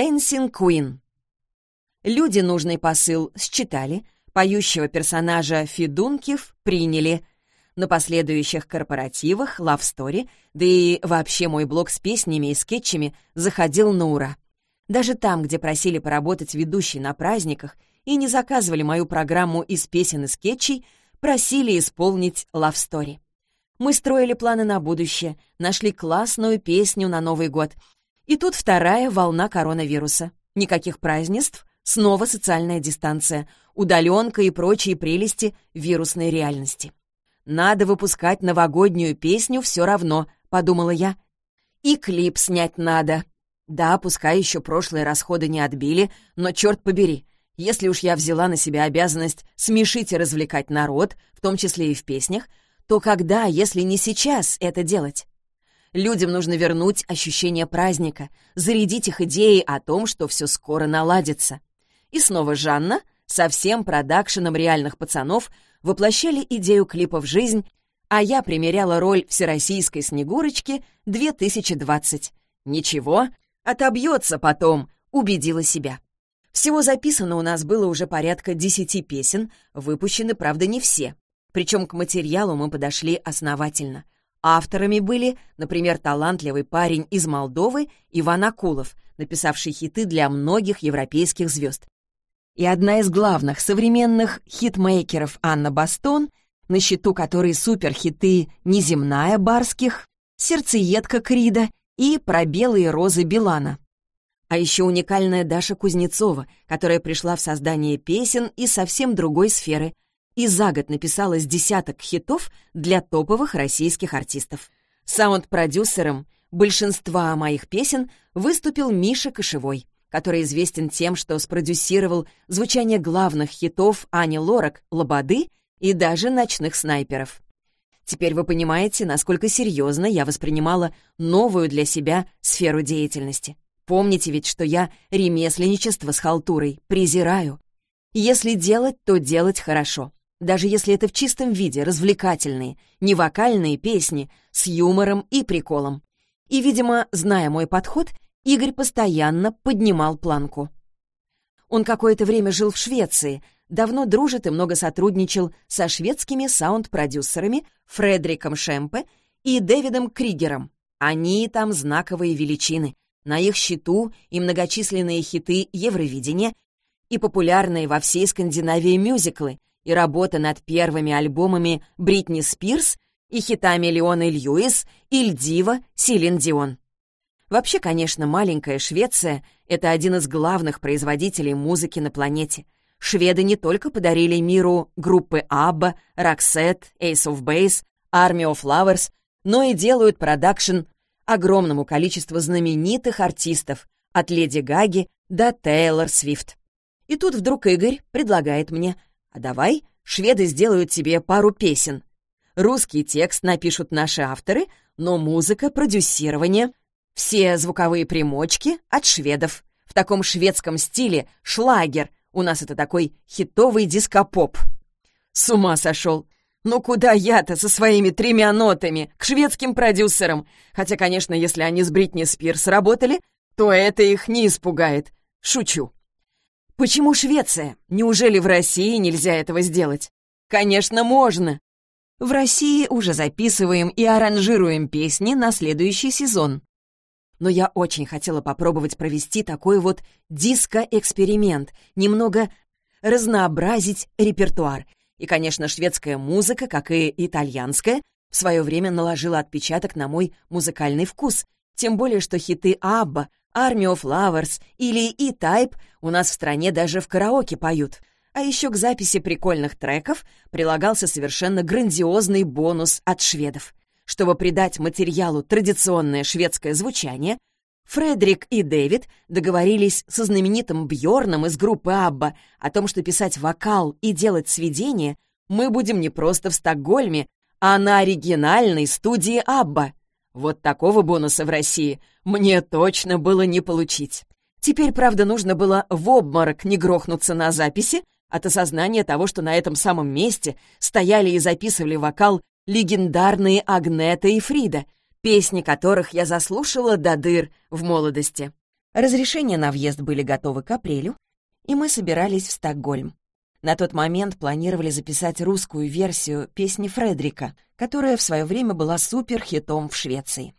Dancing Queen. Люди нужный посыл считали, поющего персонажа Федункив приняли. На последующих корпоративах, лавстори, да и вообще мой блог с песнями и скетчами заходил на ура. Даже там, где просили поработать ведущей на праздниках и не заказывали мою программу из песен и скетчей, просили исполнить лавстори. Мы строили планы на будущее, нашли классную песню на Новый год. И тут вторая волна коронавируса. Никаких празднеств, снова социальная дистанция, удаленка и прочие прелести вирусной реальности. «Надо выпускать новогоднюю песню все равно», — подумала я. «И клип снять надо. Да, пускай еще прошлые расходы не отбили, но черт побери, если уж я взяла на себя обязанность смешить и развлекать народ, в том числе и в песнях, то когда, если не сейчас, это делать? Людям нужно вернуть ощущение праздника, зарядить их идеей о том, что все скоро наладится. И снова Жанна со всем продакшеном реальных пацанов воплощали идею клипа в жизнь, а я примеряла роль Всероссийской Снегурочки 2020. Ничего, отобьется потом, убедила себя. Всего записано у нас было уже порядка десяти песен, выпущены, правда, не все. Причем к материалу мы подошли основательно. Авторами были, например, талантливый парень из Молдовы Иван Акулов, написавший хиты для многих европейских звезд. И одна из главных современных хитмейкеров Анна Бастон, на счету которой суперхиты «Неземная» Барских, «Сердцеедка» Крида и «Про белые розы» Билана. А еще уникальная Даша Кузнецова, которая пришла в создание песен из совсем другой сферы и за год написала с десяток хитов для топовых российских артистов. Саунд-продюсером большинства моих песен выступил Миша Кошевой, который известен тем, что спродюсировал звучание главных хитов Ани Лорак, Лободы и даже «Ночных снайперов». Теперь вы понимаете, насколько серьезно я воспринимала новую для себя сферу деятельности. Помните ведь, что я ремесленничество с халтурой презираю. Если делать, то делать хорошо. Даже если это в чистом виде развлекательные, не вокальные песни с юмором и приколом. И, видимо, зная мой подход, Игорь постоянно поднимал планку. Он какое-то время жил в Швеции, давно дружит и много сотрудничал со шведскими саунд-продюсерами Фредериком Шемпе и Дэвидом Кригером. Они там знаковые величины, на их счету и многочисленные хиты Евровидения, и популярные во всей Скандинавии мюзиклы, и работа над первыми альбомами Бритни Спирс и хитами Леоны Льюис, Ильдива, Силин Дион. Вообще, конечно, маленькая Швеция — это один из главных производителей музыки на планете. Шведы не только подарили миру группы ABBA, Roxette, Ace of Base, Army of Flowers, но и делают продакшн огромному количеству знаменитых артистов, от Леди Гаги до Тейлор Свифт. И тут вдруг Игорь предлагает мне, а давай шведы сделают тебе пару песен. Русский текст напишут наши авторы, но музыка, продюсирование, все звуковые примочки от шведов. В таком шведском стиле шлагер. У нас это такой хитовый дископоп. С ума сошел. Ну куда я-то со своими тремя нотами к шведским продюсерам? Хотя, конечно, если они с Бритни Спирс работали, то это их не испугает. Шучу. Почему Швеция? Неужели в России нельзя этого сделать? Конечно, можно. В России уже записываем и аранжируем песни на следующий сезон. Но я очень хотела попробовать провести такой вот диско-эксперимент, немного разнообразить репертуар — и, конечно, шведская музыка, как и итальянская, в свое время наложила отпечаток на мой музыкальный вкус, тем более что хиты Абба, Army of Flowers или E-Type у нас в стране даже в караоке поют. А еще к записи прикольных треков прилагался совершенно грандиозный бонус от шведов. Чтобы придать материалу традиционное шведское звучание, Фредерик и Дэвид договорились со знаменитым Бьорном из группы Абба о том, что писать вокал и делать сведения мы будем не просто в Стокгольме, а на оригинальной студии Абба. Вот такого бонуса в России мне точно было не получить. Теперь, правда, нужно было в обморок не грохнуться на записи от осознания того, что на этом самом месте стояли и записывали вокал легендарные Агнета и Фрида — песни которых я заслушала до дыр в молодости. Разрешения на въезд были готовы к апрелю, и мы собирались в Стокгольм. На тот момент планировали записать русскую версию песни Фредрика, которая в свое время была суперхитом в Швеции.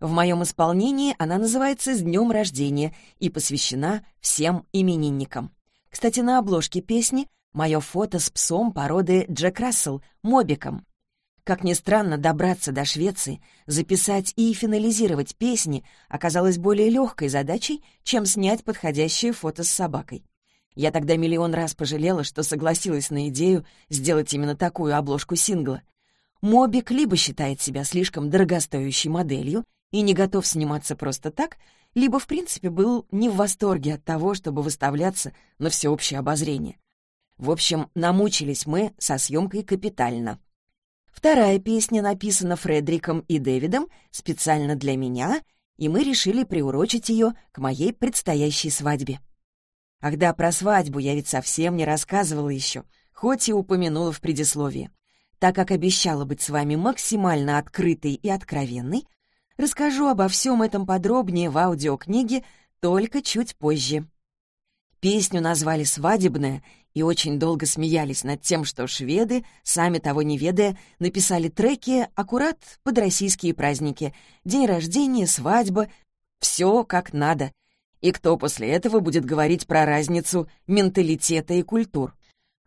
В моем исполнении она называется «С днем рождения» и посвящена всем именинникам. Кстати, на обложке песни мое фото с псом породы Джек Рассел, Мобиком. Как ни странно, добраться до Швеции, записать и финализировать песни оказалось более легкой задачей, чем снять подходящее фото с собакой. Я тогда миллион раз пожалела, что согласилась на идею сделать именно такую обложку сингла. Мобик либо считает себя слишком дорогостоящей моделью и не готов сниматься просто так, либо в принципе был не в восторге от того, чтобы выставляться на всеобщее обозрение. В общем, намучились мы со съемкой капитально. Вторая песня написана Фредериком и Дэвидом специально для меня, и мы решили приурочить ее к моей предстоящей свадьбе. Ах да, про свадьбу я ведь совсем не рассказывала еще, хоть и упомянула в предисловии. Так как обещала быть с вами максимально открытой и откровенной, расскажу обо всем этом подробнее в аудиокниге только чуть позже. Песню назвали «Свадебная», и очень долго смеялись над тем, что шведы, сами того не ведая, написали треки аккурат под российские праздники. День рождения, свадьба, все как надо. И кто после этого будет говорить про разницу менталитета и культур?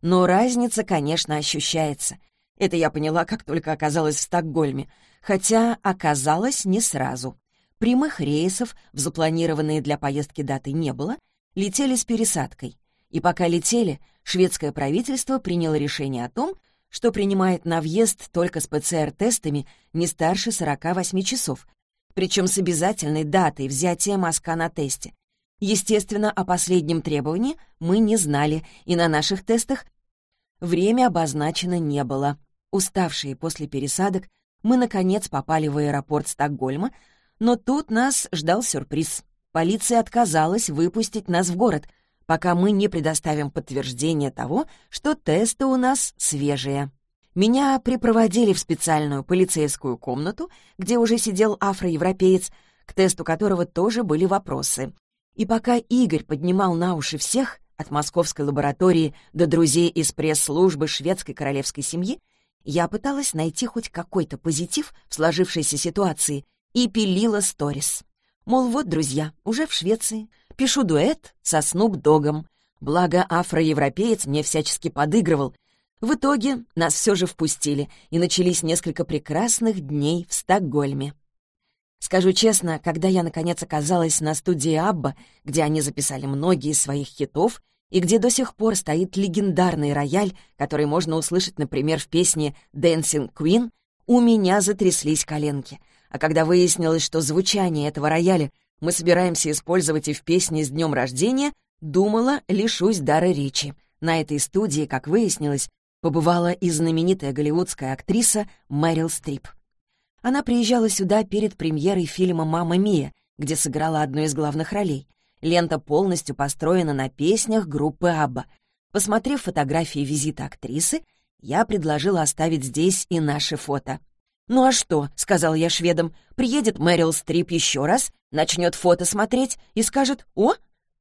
Но разница, конечно, ощущается. Это я поняла, как только оказалась в Стокгольме, хотя оказалось не сразу. Прямых рейсов в запланированные для поездки даты не было, летели с пересадкой. И пока летели, шведское правительство приняло решение о том, что принимает на въезд только с ПЦР-тестами не старше 48 часов, причем с обязательной датой взятия мазка на тесте. Естественно, о последнем требовании мы не знали, и на наших тестах время обозначено не было. Уставшие после пересадок, мы, наконец, попали в аэропорт Стокгольма, но тут нас ждал сюрприз. Полиция отказалась выпустить нас в город — пока мы не предоставим подтверждение того, что тесты у нас свежие. Меня припроводили в специальную полицейскую комнату, где уже сидел афроевропеец, к тесту которого тоже были вопросы. И пока Игорь поднимал на уши всех, от московской лаборатории до друзей из пресс-службы шведской королевской семьи, я пыталась найти хоть какой-то позитив в сложившейся ситуации и пилила сторис. Мол, вот, друзья, уже в Швеции, Пишу дуэт со Снуп-Догом. Благо, афроевропеец мне всячески подыгрывал. В итоге нас все же впустили, и начались несколько прекрасных дней в Стокгольме. Скажу честно, когда я, наконец, оказалась на студии Абба, где они записали многие из своих хитов, и где до сих пор стоит легендарный рояль, который можно услышать, например, в песне «Dancing Queen», у меня затряслись коленки. А когда выяснилось, что звучание этого рояля мы собираемся использовать и в песне «С днем рождения», думала, лишусь дара речи. На этой студии, как выяснилось, побывала и знаменитая голливудская актриса Мэрил Стрип. Она приезжала сюда перед премьерой фильма «Мама Мия», где сыграла одну из главных ролей. Лента полностью построена на песнях группы «Абба». Посмотрев фотографии визита актрисы, я предложила оставить здесь и наши фото — «Ну а что?» — сказал я шведам. «Приедет Мэрил Стрип еще раз, начнет фото смотреть и скажет «О,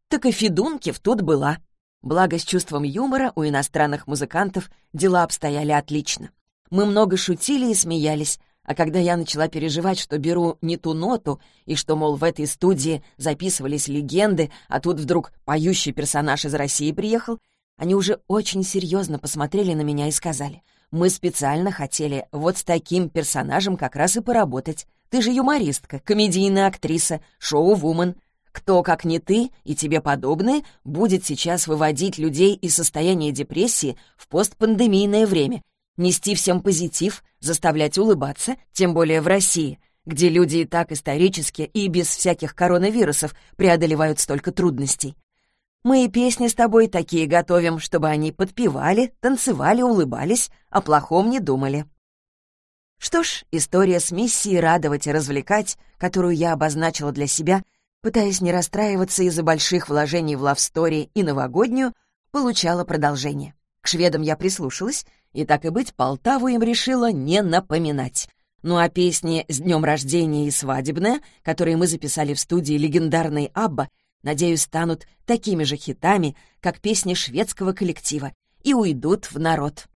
так и Федункив тут была». Благо, с чувством юмора у иностранных музыкантов дела обстояли отлично. Мы много шутили и смеялись, а когда я начала переживать, что беру не ту ноту, и что, мол, в этой студии записывались легенды, а тут вдруг поющий персонаж из России приехал, они уже очень серьезно посмотрели на меня и сказали, «Мы специально хотели вот с таким персонажем как раз и поработать. Ты же юмористка, комедийная актриса, шоу-вумен. Кто, как не ты и тебе подобные, будет сейчас выводить людей из состояния депрессии в постпандемийное время, нести всем позитив, заставлять улыбаться, тем более в России, где люди и так исторически и без всяких коронавирусов преодолевают столько трудностей. Мы и песни с тобой такие готовим, чтобы они подпевали, танцевали, улыбались, о плохом не думали. Что ж, история с миссией радовать и развлекать, которую я обозначила для себя, пытаясь не расстраиваться из-за больших вложений в лавстори и новогоднюю, получала продолжение. К шведам я прислушалась, и так и быть, Полтаву им решила не напоминать. Ну а песни «С днем рождения» и «Свадебная», которые мы записали в студии легендарной Абба, Надеюсь, станут такими же хитами, как песни шведского коллектива, и уйдут в народ.